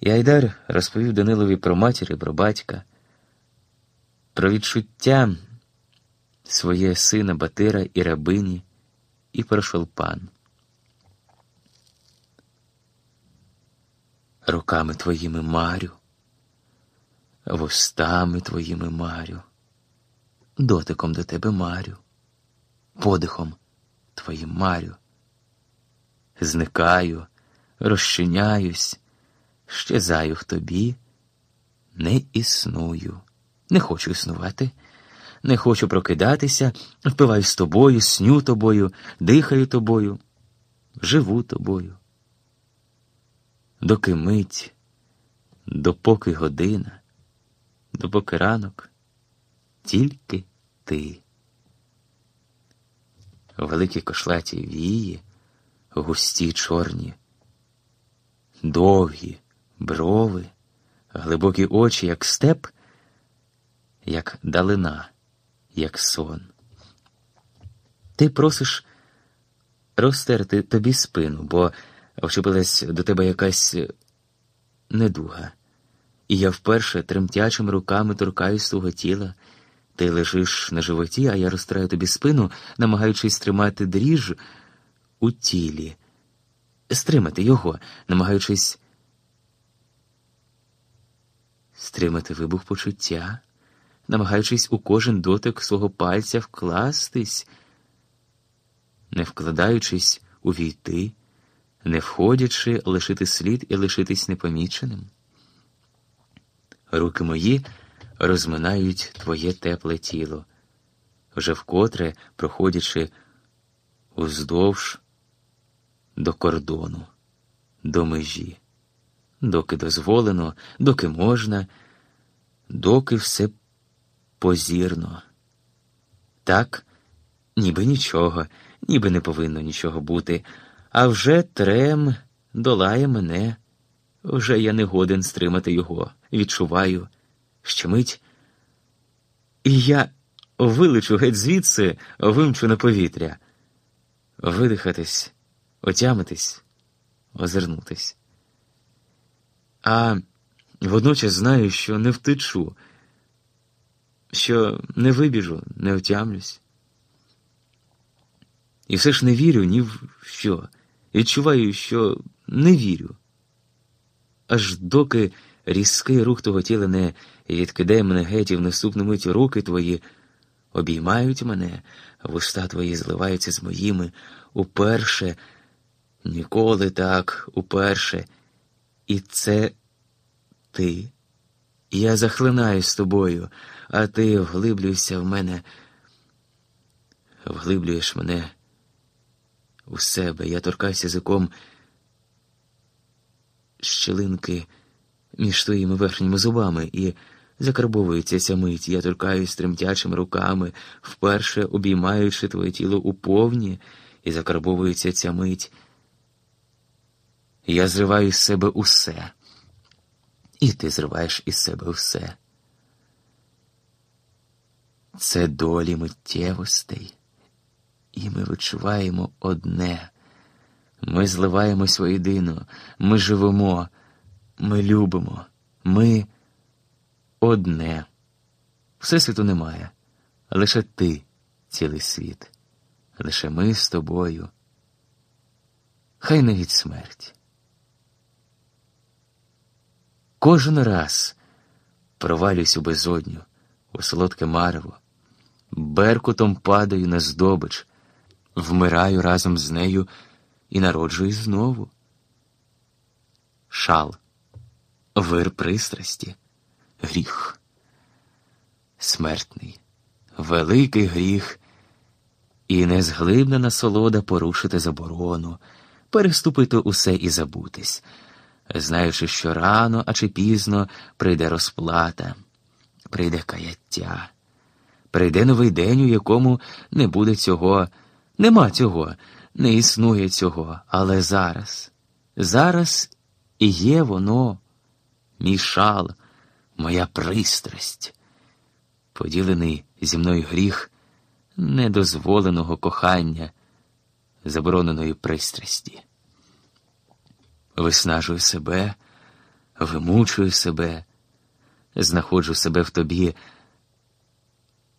І Айдар розповів Данилові про матір і про батька, про відчуття своє сина Батира і рабині, і про шолпан. Руками твоїми марю, вустами твоїми марю, дотиком до тебе марю, подихом твоїм марю. Зникаю, розчиняюсь, щезаю в тобі, не існую, не хочу існувати, не хочу прокидатися, впиваю з тобою, сню тобою, дихаю тобою, живу тобою. Доки мить, допоки година, допоки ранок, тільки ти. Великі кошлаті вії, густі чорні, довгі брови, глибокі очі, як степ, як далина, як сон. Ти просиш розтерти тобі спину, бо вчепилась до тебе якась недуга, і я вперше тремтячими руками торкаюсь твого тіла. Ти лежиш на животі, а я розтираю тобі спину, намагаючись тримати дріж у тілі, стримати його, намагаючись стримати вибух почуття, намагаючись у кожен дотик свого пальця вкластись, не вкладаючись увійти, не входячи, лишити слід і лишитись непоміченим. Руки мої розминають твоє тепле тіло, вже вкотре проходячи уздовж до кордону, до межі, доки дозволено, доки можна, доки все позірно. Так, ніби нічого, ніби не повинно нічого бути, а вже трем долає мене, вже я не годен стримати його, відчуваю, що мить, і я вилечу геть звідси, вимчу на повітря, видихатись, отямитись, озирнутись. А водночас знаю, що не втечу, що не вибіжу, не отямлюсь. І все ж не вірю ні в що. Відчуваю, що не вірю. Аж доки різкий рух того тіла не відкидає мене геть і в наступну мить руки твої обіймають мене, вуста твої зливаються з моїми уперше, ніколи так, уперше. І це ти. Я захлинаюсь тобою, а ти вглиблюєшся в мене, вглиблюєш мене у себе. Я торкаюся язиком щелинки між твоїми верхніми зубами і закарбовується ця мить. Я торкаюсь тремтячими руками, вперше обіймаючи твоє тіло у повні, і закарбовується ця мить. Я зриваю з себе усе, і ти зриваєш із себе все. Це долі миттєвостей, і ми відчуваємо одне. Ми зливаємось воєдино, ми живемо, ми любимо, ми одне. Всесвіту немає, лише ти цілий світ, лише ми з тобою. Хай навіть смерть. Кожен раз провалююсь у безодню, у солодке марево, беркутом падаю на здобич, вмираю разом з нею і народжуюсь знову. Шал, вир пристрасті, гріх, смертний, великий гріх, і незглибна насолода порушити заборону, переступити усе і забутись знаючи, що рано, а чи пізно прийде розплата, прийде каяття, прийде новий день, у якому не буде цього, нема цього, не існує цього, але зараз, зараз і є воно, мій шал, моя пристрасть, поділений зі мною гріх недозволеного кохання, забороненої пристрасті виснажую себе, вимучую себе, знаходжу себе в тобі